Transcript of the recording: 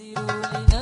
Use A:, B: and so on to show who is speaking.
A: Siulina